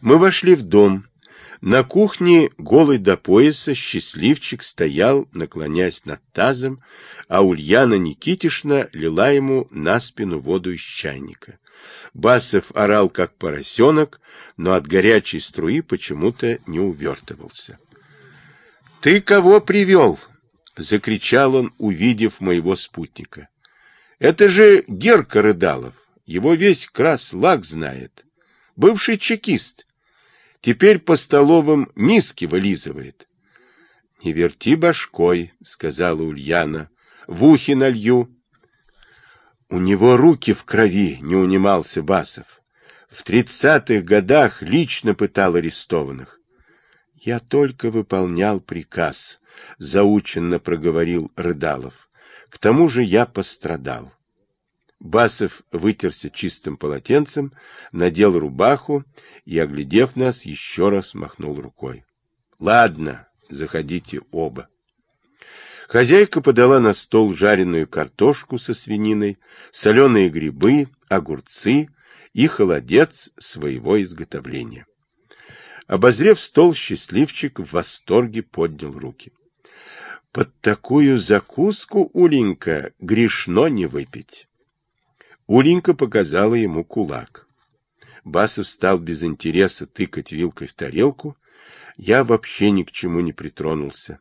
Мы вошли в дом. На кухне, голый до пояса, счастливчик стоял, наклонясь над тазом, а Ульяна Никитишна лила ему на спину воду из чайника. Басов орал, как поросенок, но от горячей струи почему-то не увертывался. — Ты кого привел? — закричал он, увидев моего спутника. — Это же Герка Рыдалов. Его весь крас-лак знает. Бывший чекист. Теперь по столовым миски вылизывает. — Не верти башкой, — сказала Ульяна. — В ухи налью. У него руки в крови, не унимался Басов. В тридцатых годах лично пытал арестованных. Я только выполнял приказ, заученно проговорил Рыдалов. К тому же я пострадал. Басов вытерся чистым полотенцем, надел рубаху и, оглядев нас, еще раз махнул рукой. — Ладно, заходите оба. Хозяйка подала на стол жареную картошку со свининой, соленые грибы, огурцы и холодец своего изготовления. Обозрев стол, счастливчик в восторге поднял руки. Под такую закуску, Уленька, грешно не выпить. Уленька показала ему кулак. Басов стал без интереса тыкать вилкой в тарелку. Я вообще ни к чему не притронулся.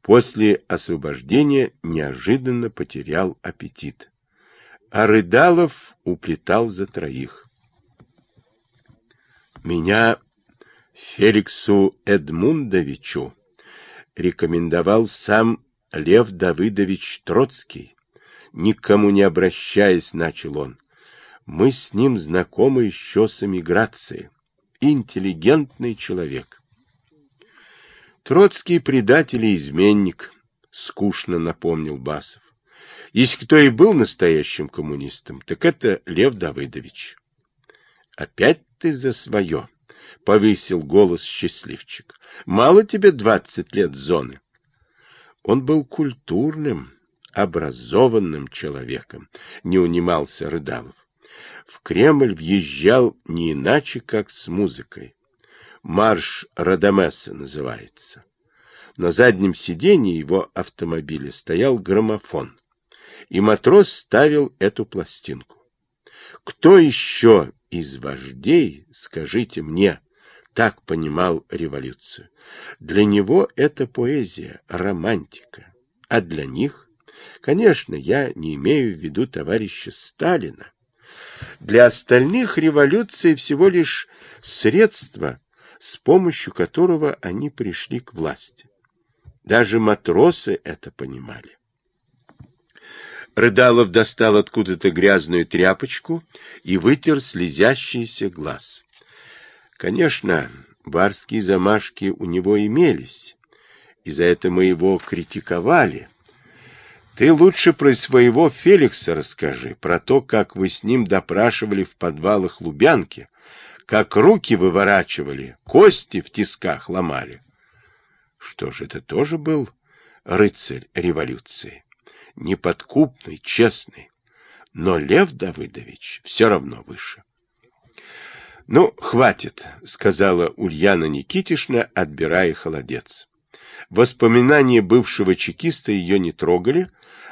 После освобождения неожиданно потерял аппетит. А Рыдалов уплетал за троих. Меня Феликсу Эдмундовичу рекомендовал сам Лев Давыдович Троцкий никому не обращаясь, начал он. Мы с ним знакомы еще с эмиграции. Интеллигентный человек. Троцкий предатель и изменник, скучно напомнил Басов. Если кто и был настоящим коммунистом, так это Лев Давыдович. Опять ты за свое, — повысил голос счастливчик. Мало тебе двадцать лет зоны. Он был культурным, образованным человеком, не унимался Рыдалов. В Кремль въезжал не иначе, как с музыкой. Марш Радамеса называется. На заднем сиденье его автомобиля стоял граммофон, и матрос ставил эту пластинку. Кто еще из вождей, скажите мне, так понимал революцию? Для него это поэзия, романтика, а для них Конечно, я не имею в виду товарища Сталина. Для остальных революция всего лишь средство, с помощью которого они пришли к власти. Даже матросы это понимали. Рыдалов достал откуда-то грязную тряпочку и вытер слезящийся глаз. Конечно, барские замашки у него имелись, и за это мы его критиковали, ты лучше про своего Феликса расскажи, про то, как вы с ним допрашивали в подвалах Лубянки, как руки выворачивали, кости в тисках ломали. Что ж, это тоже был рыцарь революции, неподкупный, честный, но Лев Давыдович все равно выше. — Ну, хватит, — сказала Ульяна Никитишна, отбирая холодец. Воспоминания бывшего чекиста ее не трогали,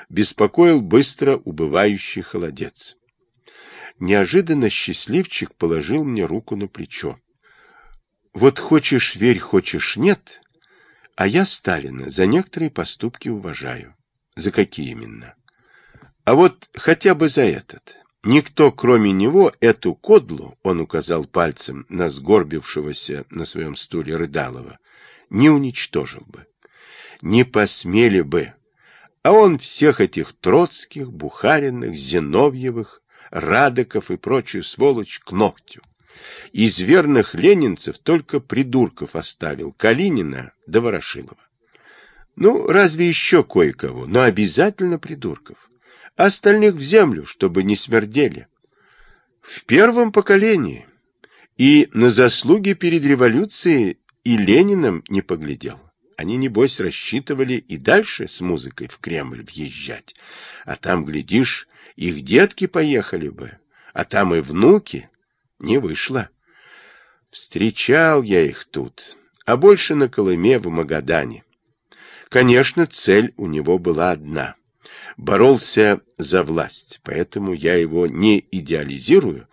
беспокоил быстро убывающий холодец. Неожиданно счастливчик положил мне руку на плечо. Вот хочешь верь, хочешь нет, а я Сталина за некоторые поступки уважаю. За какие именно? А вот хотя бы за этот. Никто, кроме него, эту кодлу, он указал пальцем на сгорбившегося на своем стуле Рыдалова, не уничтожил бы. Не посмели бы а он всех этих Троцких, Бухариных, Зиновьевых, Радоков и прочую сволочь к ногтю. Из верных ленинцев только придурков оставил, Калинина да Ворошилова. Ну, разве еще кое-кого, но обязательно придурков. Остальных в землю, чтобы не смердели. В первом поколении. И на заслуги перед революцией и Лениным не поглядел. Они, небось, рассчитывали и дальше с музыкой в Кремль въезжать. А там, глядишь, их детки поехали бы, а там и внуки. Не вышло. Встречал я их тут, а больше на Колыме в Магадане. Конечно, цель у него была одна. Боролся за власть, поэтому я его не идеализирую,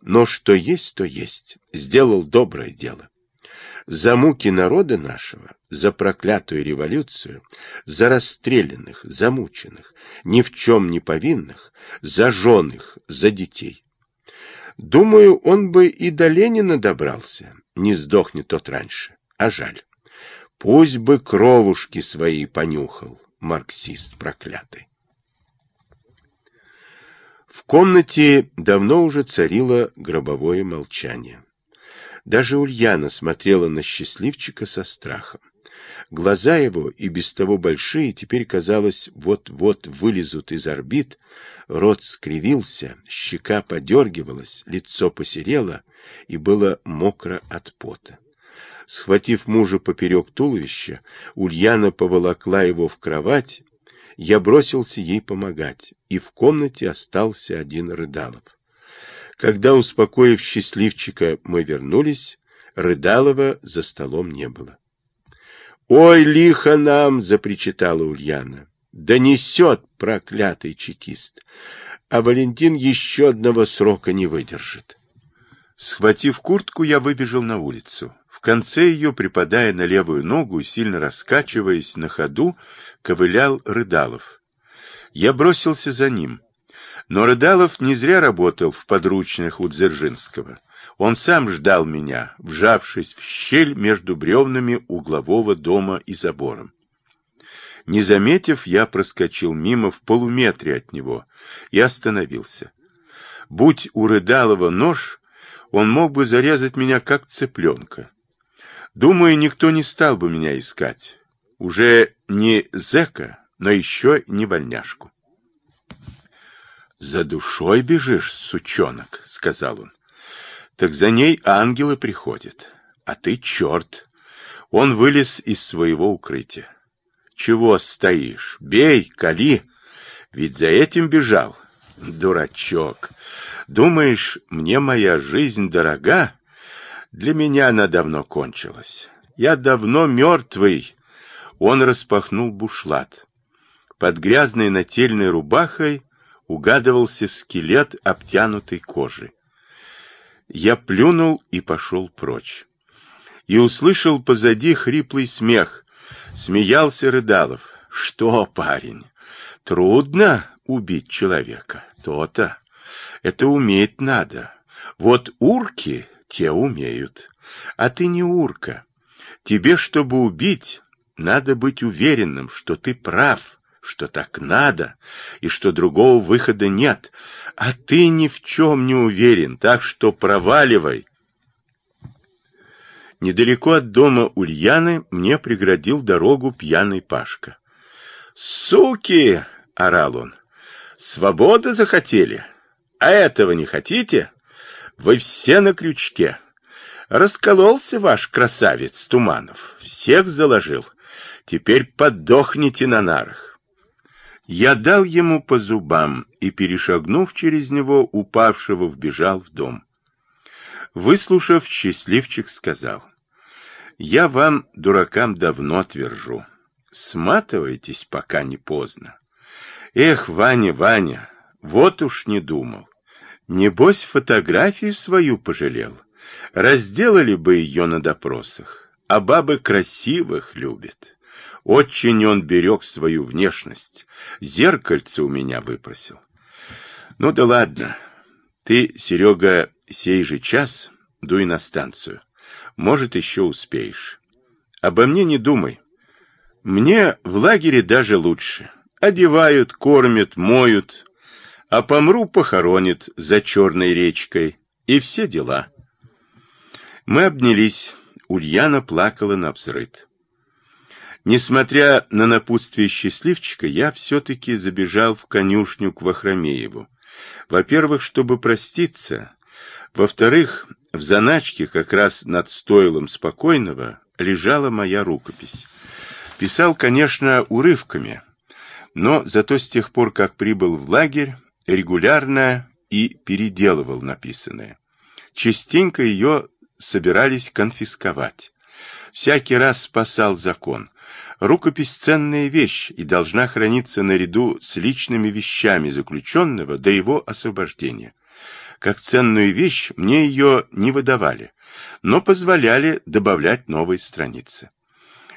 но что есть, то есть. Сделал доброе дело. За муки народа нашего, за проклятую революцию, за расстрелянных, замученных, ни в чем не повинных, за женых, за детей. Думаю, он бы и до Ленина добрался, не сдохнет тот раньше, а жаль. Пусть бы кровушки свои понюхал, марксист проклятый. В комнате давно уже царило гробовое молчание. Даже Ульяна смотрела на счастливчика со страхом. Глаза его, и без того большие, теперь, казалось, вот-вот вылезут из орбит, рот скривился, щека подергивалась, лицо посерело и было мокро от пота. Схватив мужа поперек туловища, Ульяна поволокла его в кровать, я бросился ей помогать, и в комнате остался один Рыдалов. Когда, успокоив счастливчика, мы вернулись, Рыдалова за столом не было. «Ой, лихо нам!» — запричитала Ульяна. «Да несет проклятый чекист! А Валентин еще одного срока не выдержит». Схватив куртку, я выбежал на улицу. В конце ее, припадая на левую ногу и сильно раскачиваясь на ходу, ковылял Рыдалов. Я бросился за ним. Но Рыдалов не зря работал в подручных у Дзержинского. Он сам ждал меня, вжавшись в щель между бревнами углового дома и забором. Не заметив, я проскочил мимо в полуметре от него и остановился. Будь у Рыдалова нож, он мог бы зарезать меня как цыпленка. Думаю, никто не стал бы меня искать. Уже не зэка, но еще не вольняшку. «За душой бежишь, сучонок», — сказал он. Так за ней ангелы приходят, а ты черт. Он вылез из своего укрытия. Чего стоишь? Бей, кали. Ведь за этим бежал. Дурачок. Думаешь, мне моя жизнь дорога? Для меня она давно кончилась. Я давно мертвый. Он распахнул бушлат. Под грязной нательной рубахой угадывался скелет обтянутой кожи. Я плюнул и пошел прочь. И услышал позади хриплый смех. Смеялся Рыдалов. Что, парень, трудно убить человека? То-то. Это уметь надо. Вот урки те умеют. А ты не урка. Тебе, чтобы убить, надо быть уверенным, что ты прав что так надо и что другого выхода нет, а ты ни в чем не уверен, так что проваливай. Недалеко от дома Ульяны мне преградил дорогу пьяный Пашка. «Суки!» — орал он. «Свободы захотели? А этого не хотите? Вы все на крючке. Раскололся ваш красавец Туманов, всех заложил. Теперь подохните на нарах. Я дал ему по зубам и, перешагнув через него, упавшего, вбежал в дом. Выслушав, счастливчик сказал, «Я вам, дуракам, давно твержу. Сматывайтесь, пока не поздно. Эх, Ваня, Ваня, вот уж не думал. Небось, фотографию свою пожалел. Разделали бы ее на допросах, а бабы красивых любят». Очень он берег свою внешность. Зеркальце у меня выпросил. Ну да ладно. Ты, Серега, сей же час дуй на станцию. Может, еще успеешь. Обо мне не думай. Мне в лагере даже лучше. Одевают, кормят, моют. А помру похоронят за черной речкой. И все дела. Мы обнялись. Ульяна плакала на взрыд. Несмотря на напутствие счастливчика, я все-таки забежал в конюшню к Вахромееву. Во-первых, чтобы проститься. Во-вторых, в заначке, как раз над стойлом спокойного, лежала моя рукопись. Писал, конечно, урывками, но зато с тех пор, как прибыл в лагерь, регулярно и переделывал написанное. Частенько ее собирались конфисковать. Всякий раз спасал закон. Рукопись – ценная вещь и должна храниться наряду с личными вещами заключенного до его освобождения. Как ценную вещь мне ее не выдавали, но позволяли добавлять новые страницы.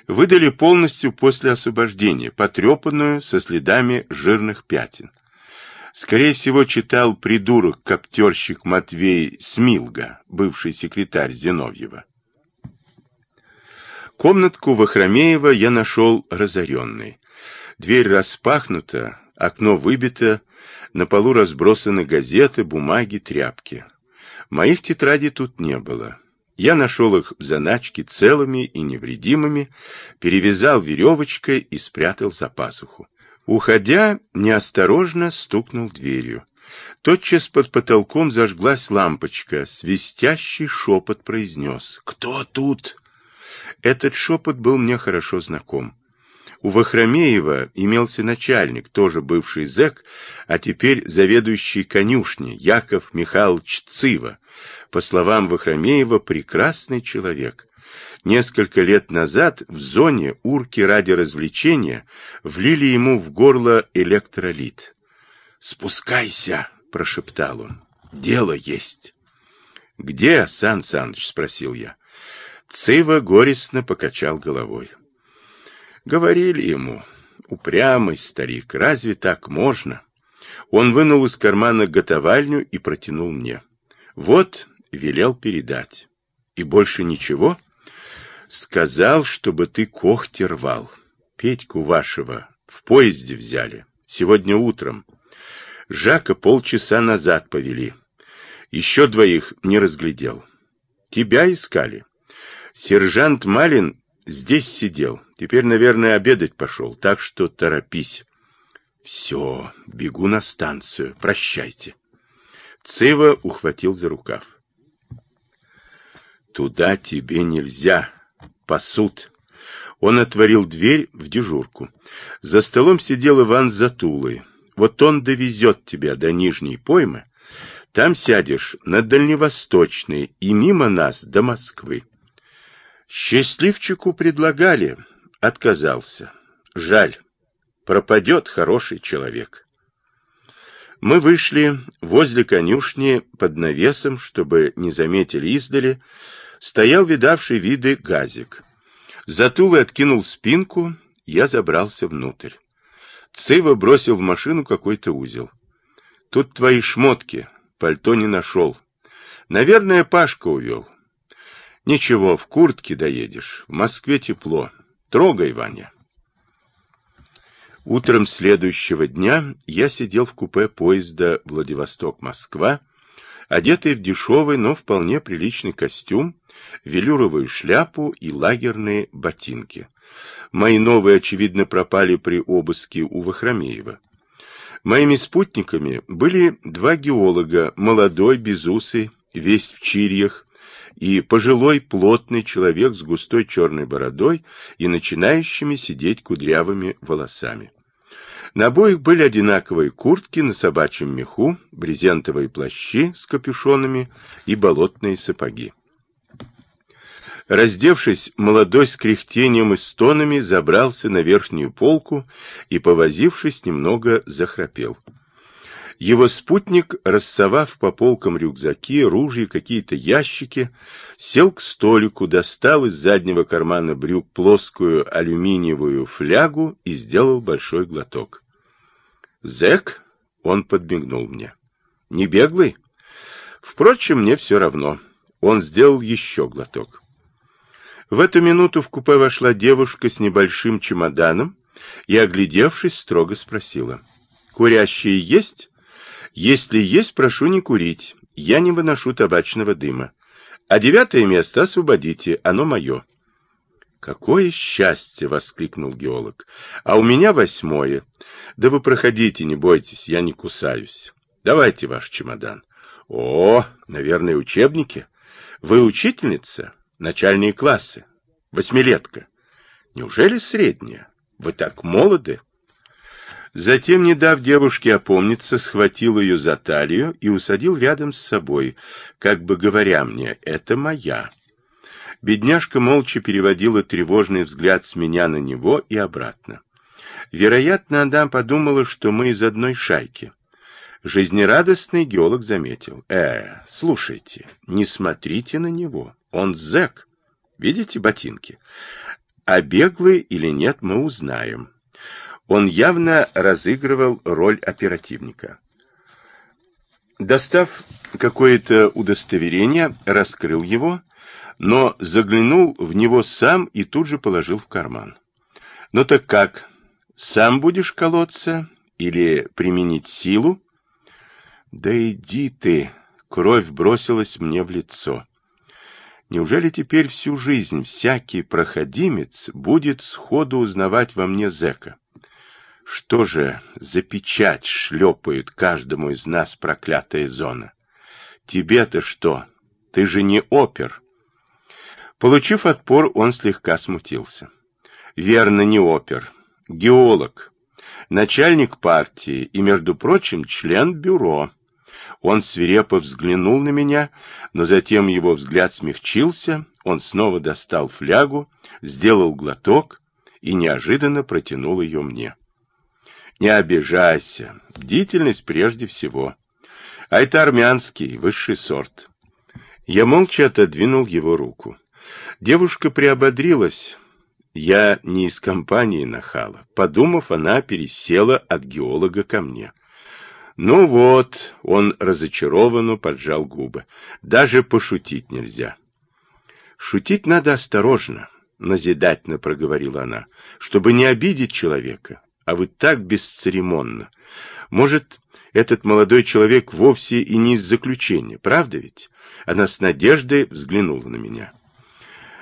Выдали полностью после освобождения, потрепанную со следами жирных пятен. Скорее всего, читал придурок-коптерщик Матвей Смилга, бывший секретарь Зиновьева. Комнатку Вахромеева я нашел разоренной. Дверь распахнута, окно выбито, на полу разбросаны газеты, бумаги, тряпки. Моих тетрадей тут не было. Я нашел их в заначке целыми и невредимыми, перевязал веревочкой и спрятал за пазуху. Уходя, неосторожно стукнул дверью. Тотчас под потолком зажглась лампочка, свистящий шепот произнес «Кто тут?». Этот шепот был мне хорошо знаком. У Вахромеева имелся начальник, тоже бывший зэк, а теперь заведующий конюшней, Яков Михайлович Цива. По словам Вахромеева, прекрасный человек. Несколько лет назад в зоне урки ради развлечения влили ему в горло электролит. «Спускайся!» — прошептал он. «Дело есть!» «Где, Сан Саныч?» — спросил я. Цива горестно покачал головой. Говорили ему, упрямый старик, разве так можно? Он вынул из кармана готовальню и протянул мне. Вот, велел передать. И больше ничего? Сказал, чтобы ты когти рвал. Петьку вашего в поезде взяли. Сегодня утром. Жака полчаса назад повели. Еще двоих не разглядел. Тебя искали. Сержант Малин Здесь сидел. Теперь, наверное, обедать пошел, так что торопись. Все, бегу на станцию. Прощайте. Цива ухватил за рукав. Туда тебе нельзя. Пасут. Он отворил дверь в дежурку. За столом сидел Иван Затулой. Вот он довезет тебя до Нижней поймы. Там сядешь на Дальневосточной и мимо нас до Москвы. Счастливчику предлагали, отказался. Жаль, пропадет хороший человек. Мы вышли возле конюшни под навесом, чтобы не заметили издали, стоял видавший виды газик. Затулый откинул спинку, я забрался внутрь. Цыва бросил в машину какой-то узел. Тут твои шмотки, пальто не нашел. Наверное, Пашка увел. Ничего, в куртке доедешь. В Москве тепло. Трогай, Ваня. Утром следующего дня я сидел в купе поезда Владивосток-Москва, одетый в дешевый, но вполне приличный костюм, велюровую шляпу и лагерные ботинки. Мои новые, очевидно, пропали при обыске у Вахромеева. Моими спутниками были два геолога, молодой, безусый, весь в чирьях, и пожилой плотный человек с густой черной бородой и начинающими сидеть кудрявыми волосами. На обоих были одинаковые куртки на собачьем меху, брезентовые плащи с капюшонами и болотные сапоги. Раздевшись, молодой с кряхтением и стонами забрался на верхнюю полку и, повозившись, немного захрапел. Его спутник, рассовав по полкам рюкзаки, ружья, какие-то ящики, сел к столику, достал из заднего кармана брюк плоскую алюминиевую флягу и сделал большой глоток. «Зэк?» — он подмигнул мне. «Не беглый?» Впрочем, мне все равно. Он сделал еще глоток. В эту минуту в купе вошла девушка с небольшим чемоданом и, оглядевшись, строго спросила. «Курящие есть?» Если есть, прошу не курить. Я не выношу табачного дыма. А девятое место освободите, оно мое. «Какое счастье!» — воскликнул геолог. «А у меня восьмое. Да вы проходите, не бойтесь, я не кусаюсь. Давайте ваш чемодан». «О, наверное, учебники. Вы учительница? Начальные классы? Восьмилетка? Неужели средняя? Вы так молоды?» Затем, не дав девушке опомниться, схватил ее за талию и усадил рядом с собой, как бы говоря мне, это моя. Бедняжка молча переводила тревожный взгляд с меня на него и обратно. Вероятно, она подумала, что мы из одной шайки. Жизнерадостный геолог заметил. «Э, слушайте, не смотрите на него. Он зэк. Видите ботинки? А беглый или нет, мы узнаем. Он явно разыгрывал роль оперативника. Достав какое-то удостоверение, раскрыл его, но заглянул в него сам и тут же положил в карман. «Ну так как, сам будешь колоться или применить силу?» «Да иди ты!» — кровь бросилась мне в лицо. Неужели теперь всю жизнь всякий проходимец будет сходу узнавать во мне зэка? Что же за печать шлепает каждому из нас проклятая зона? Тебе-то что? Ты же не опер. Получив отпор, он слегка смутился. Верно, не опер. Геолог. Начальник партии и, между прочим, член бюро. Он свирепо взглянул на меня, но затем его взгляд смягчился, он снова достал флягу, сделал глоток и неожиданно протянул ее мне. Не обижайся. Бдительность прежде всего. А это армянский, высший сорт. Я молча отодвинул его руку. Девушка приободрилась. Я не из компании нахала. Подумав, она пересела от геолога ко мне. Ну вот, он разочарованно поджал губы. Даже пошутить нельзя. Шутить надо осторожно, назидательно проговорила она, чтобы не обидеть человека а вы так бесцеремонно. Может, этот молодой человек вовсе и не из заключения, правда ведь? Она с надеждой взглянула на меня.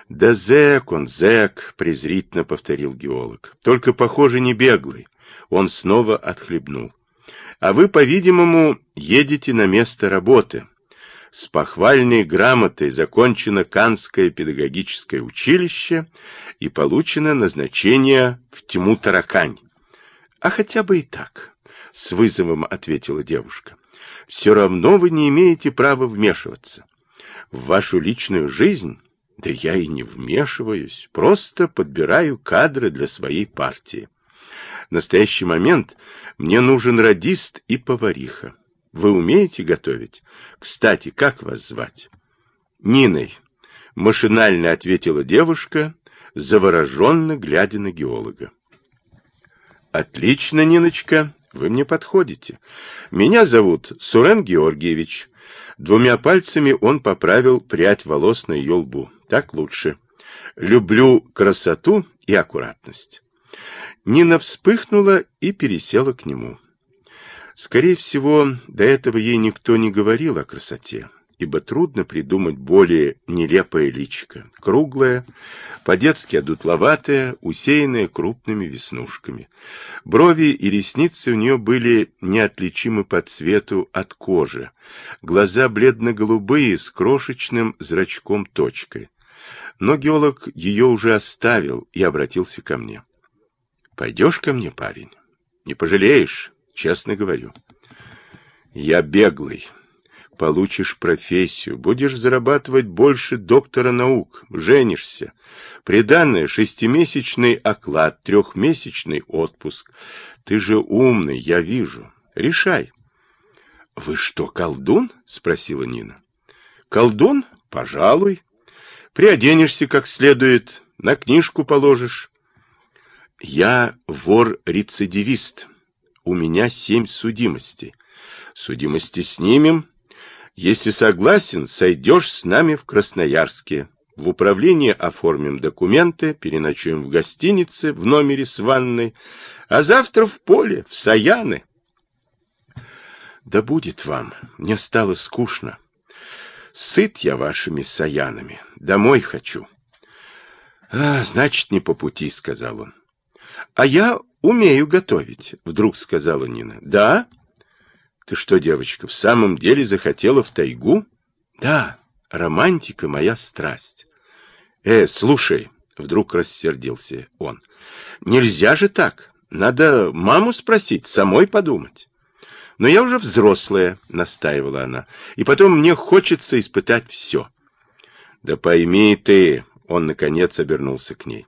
Да зэк он, зэк, презрительно повторил геолог. Только, похоже, не беглый. Он снова отхлебнул. А вы, по-видимому, едете на место работы. С похвальной грамотой закончено Канское педагогическое училище и получено назначение в тьму таракань. А хотя бы и так, — с вызовом ответила девушка. Все равно вы не имеете права вмешиваться. В вашу личную жизнь, да я и не вмешиваюсь, просто подбираю кадры для своей партии. В настоящий момент мне нужен радист и повариха. Вы умеете готовить? Кстати, как вас звать? Ниной, машинально ответила девушка, завороженно глядя на геолога. Отлично, Ниночка, вы мне подходите. Меня зовут Сурен Георгиевич. Двумя пальцами он поправил прядь волос на ее лбу. Так лучше. Люблю красоту и аккуратность. Нина вспыхнула и пересела к нему. Скорее всего, до этого ей никто не говорил о красоте ибо трудно придумать более нелепое личико. Круглое, по-детски одутловатое, усеянное крупными веснушками. Брови и ресницы у нее были неотличимы по цвету от кожи. Глаза бледно-голубые с крошечным зрачком-точкой. Но геолог ее уже оставил и обратился ко мне. «Пойдешь ко мне, парень? Не пожалеешь, честно говорю». «Я беглый», Получишь профессию, будешь зарабатывать больше доктора наук, женишься. Приданное шестимесячный оклад, трехмесячный отпуск. Ты же умный, я вижу. Решай. — Вы что, колдун? — спросила Нина. — Колдун? Пожалуй. Приоденешься как следует, на книжку положишь. Я вор-рецидивист. У меня семь судимостей. Судимости снимем, если согласен, сойдешь с нами в Красноярске. В управлении оформим документы, переночуем в гостинице, в номере с ванной, а завтра в поле, в Саяны. Да будет вам, мне стало скучно. Сыт я вашими Саянами, домой хочу. А, значит, не по пути, сказал он. А я умею готовить, вдруг сказала Нина. Да? Ты что, девочка, в самом деле захотела в тайгу? Да, романтика моя страсть. Э, слушай, вдруг рассердился он. Нельзя же так. Надо маму спросить, самой подумать. Но я уже взрослая, настаивала она. И потом мне хочется испытать все. Да пойми ты, он наконец обернулся к ней.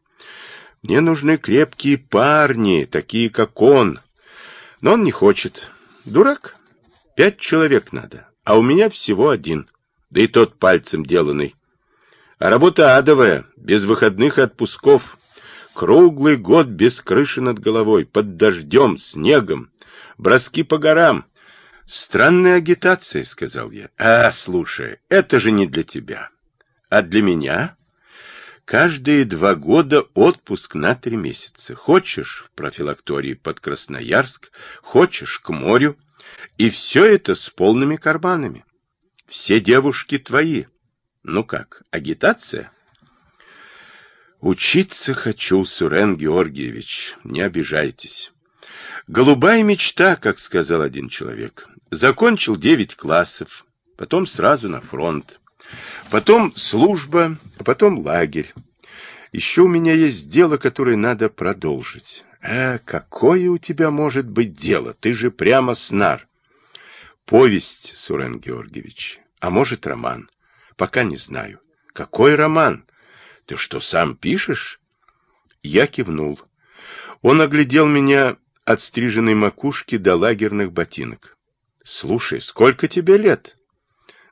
Мне нужны крепкие парни, такие как он. Но он не хочет. Дурак. Пять человек надо, а у меня всего один. Да и тот пальцем деланный. А работа адовая, без выходных и отпусков. Круглый год без крыши над головой, под дождем, снегом, броски по горам. Странная агитация, сказал я. А, слушай, это же не для тебя. А для меня? Каждые два года отпуск на три месяца. Хочешь в профилактории под Красноярск, хочешь к морю. И все это с полными карманами. Все девушки твои. Ну как, агитация? Учиться хочу, Сурен Георгиевич, не обижайтесь. Голубая мечта, как сказал один человек. Закончил девять классов, потом сразу на фронт. Потом служба, а потом лагерь. Еще у меня есть дело, которое надо продолжить. А какое у тебя может быть дело? Ты же прямо снар. Повесть, Сурен Георгиевич. А может, роман. Пока не знаю. Какой роман? Ты что, сам пишешь? Я кивнул. Он оглядел меня от стриженной макушки до лагерных ботинок. Слушай, сколько тебе лет?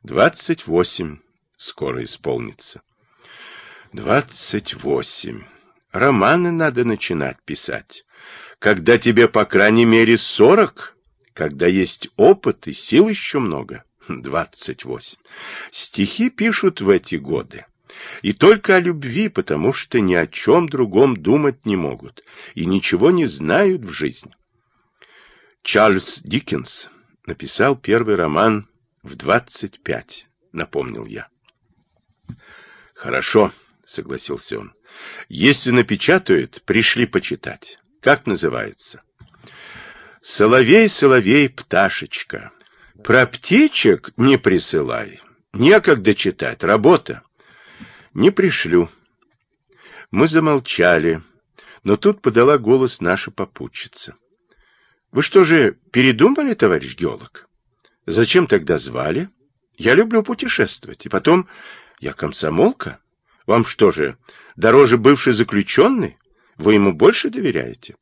Двадцать восемь. Скоро исполнится. Двадцать восемь. Романы надо начинать писать. Когда тебе, по крайней мере, сорок, когда есть опыт и сил еще много. 28. Стихи пишут в эти годы. И только о любви, потому что ни о чем другом думать не могут и ничего не знают в жизни. Чарльз Диккенс написал первый роман в 25, напомнил я. Хорошо, согласился он. Если напечатают, пришли почитать. Как называется? Соловей, соловей, пташечка. Про птичек не присылай. Некогда читать, работа. Не пришлю. Мы замолчали, но тут подала голос наша попутчица. Вы что же, передумали, товарищ геолог? Зачем тогда звали? Я люблю путешествовать. И потом, я комсомолка. Вам что же, дороже бывший заключенный? Вы ему больше доверяете?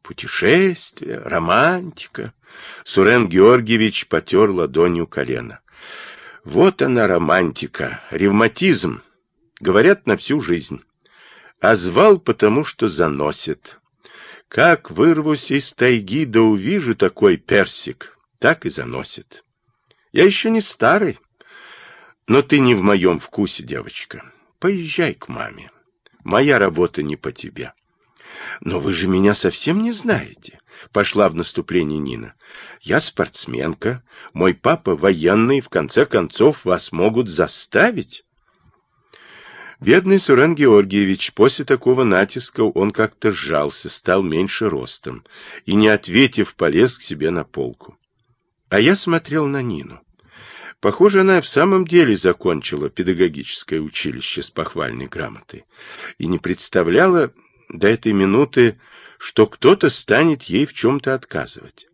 Путешествие, романтика. Сурен Георгиевич потер ладонью колено. Вот она романтика, ревматизм. Говорят, на всю жизнь. А звал, потому что заносит. Как вырвусь из тайги, да увижу такой персик, так и заносит. Я еще не старый, но ты не в моем вкусе, девочка. Поезжай к маме. Моя работа не по тебе. Но вы же меня совсем не знаете. Пошла в наступление Нина. Я спортсменка, мой папа военный, в конце концов вас могут заставить. Бедный Сурен Георгиевич, после такого натиска он как-то сжался, стал меньше ростом и, не ответив, полез к себе на полку. А я смотрел на Нину. Похоже, она в самом деле закончила педагогическое училище с похвальной грамотой и не представляла до этой минуты, что кто-то станет ей в чем-то отказывать.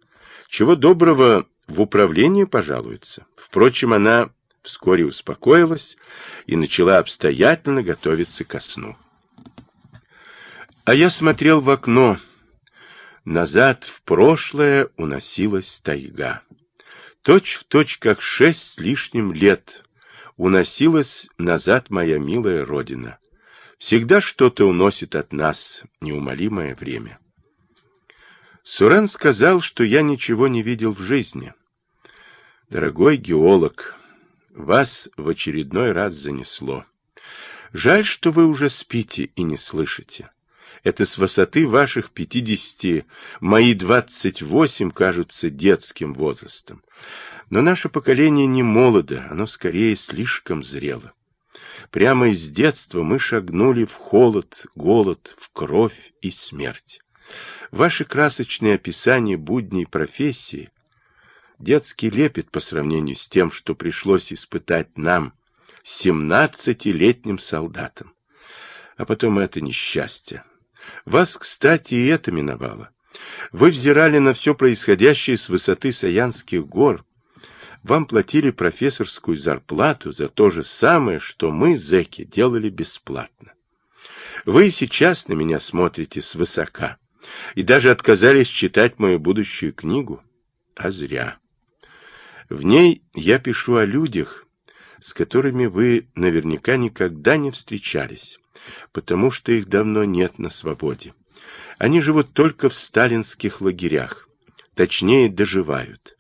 Чего доброго в управлении пожалуется. Впрочем, она вскоре успокоилась и начала обстоятельно готовиться ко сну. А я смотрел в окно. Назад в прошлое уносилась тайга. Точь в точь, как шесть с лишним лет, уносилась назад моя милая родина. Всегда что-то уносит от нас неумолимое время. Сурен сказал, что я ничего не видел в жизни. Дорогой геолог, вас в очередной раз занесло. Жаль, что вы уже спите и не слышите. Это с высоты ваших пятидесяти, мои двадцать восемь кажутся детским возрастом. Но наше поколение не молодо, оно скорее слишком зрело. Прямо из детства мы шагнули в холод, голод, в кровь и смерть. Ваши красочные описания будней профессии — детский лепет по сравнению с тем, что пришлось испытать нам, семнадцатилетним солдатам. А потом это несчастье, Вас, кстати, и это миновало. Вы взирали на все происходящее с высоты Саянских гор. Вам платили профессорскую зарплату за то же самое, что мы, зэки, делали бесплатно. Вы сейчас на меня смотрите свысока и даже отказались читать мою будущую книгу. А зря. В ней я пишу о людях, с которыми вы наверняка никогда не встречались, потому что их давно нет на свободе. Они живут только в сталинских лагерях, точнее доживают.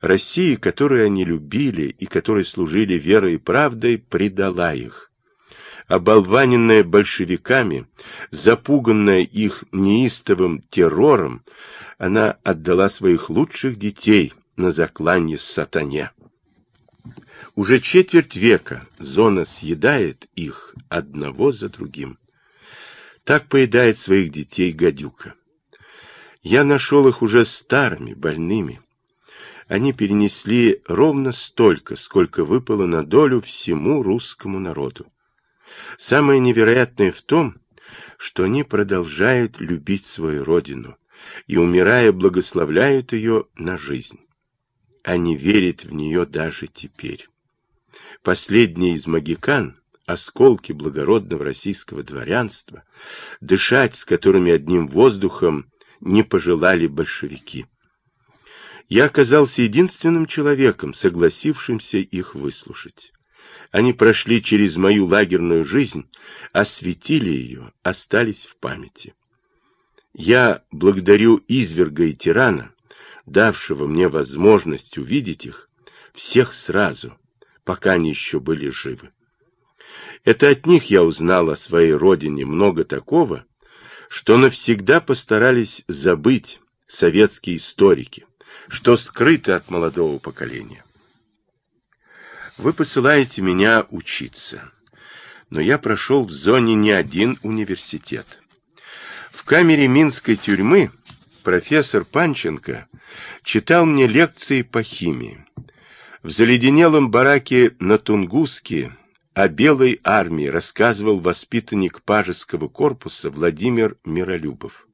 Россия, которую они любили и которой служили верой и правдой, предала их. Оболваненная большевиками, запуганная их неистовым террором, она отдала своих лучших детей на закланье сатане. Уже четверть века зона съедает их одного за другим. Так поедает своих детей гадюка. Я нашел их уже старыми, больными. Они перенесли ровно столько, сколько выпало на долю всему русскому народу. Самое невероятное в том, что они продолжают любить свою родину и, умирая, благословляют ее на жизнь. Они верят в нее даже теперь. Последний из магикан осколки благородного российского дворянства, дышать с которыми одним воздухом не пожелали большевики. Я оказался единственным человеком, согласившимся их выслушать. Они прошли через мою лагерную жизнь, осветили ее, остались в памяти. Я благодарю изверга и тирана, давшего мне возможность увидеть их, всех сразу, пока они еще были живы. Это от них я узнал о своей родине много такого, что навсегда постарались забыть советские историки, что скрыто от молодого поколения. Вы посылаете меня учиться, но я прошел в зоне не один университет. В камере Минской тюрьмы профессор Панченко читал мне лекции по химии. В заледенелом бараке на Тунгуске о Белой армии рассказывал воспитанник Пажеского корпуса Владимир Миролюбов.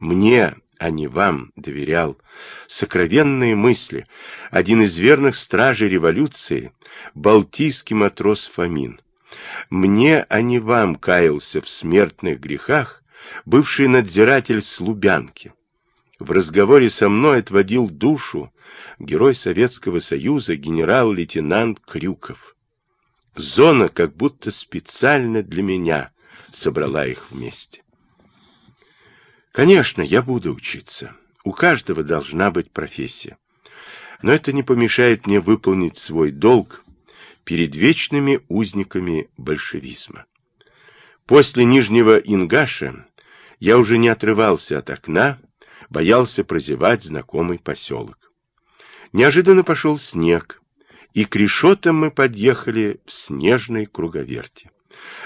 Мне, а не вам, доверял сокровенные мысли один из верных стражей революции, балтийский матрос Фомин. Мне, а не вам, каялся в смертных грехах бывший надзиратель Слубянки. В разговоре со мной отводил душу герой Советского Союза генерал-лейтенант Крюков. Зона как будто специально для меня собрала их вместе. Конечно, я буду учиться. У каждого должна быть профессия. Но это не помешает мне выполнить свой долг перед вечными узниками большевизма. После Нижнего Ингаша я уже не отрывался от окна, боялся прозевать знакомый поселок. Неожиданно пошел снег, и к решетам мы подъехали в снежной круговерти.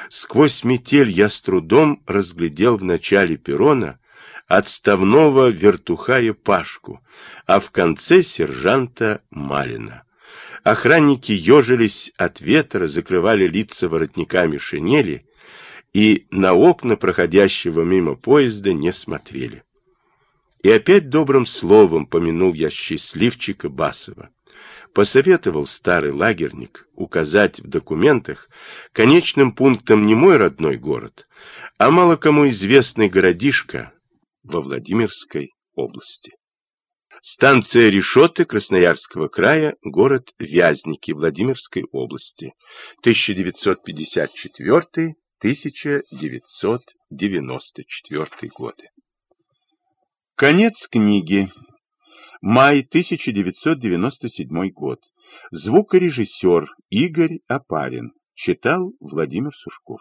Сквозь метель я с трудом разглядел в начале перрона отставного вертухая Пашку, а в конце сержанта Малина. Охранники ежились от ветра, закрывали лица воротниками шинели и на окна проходящего мимо поезда не смотрели. И опять добрым словом помянул я счастливчика Басова посоветовал старый лагерник указать в документах конечным пунктом не мой родной город, а мало кому известный городишко во Владимирской области. Станция Решеты Красноярского края, город Вязники Владимирской области, 1954-1994 годы. Конец книги. Май 1997 год. Звукорежиссер Игорь Апарин. Читал Владимир Сушков.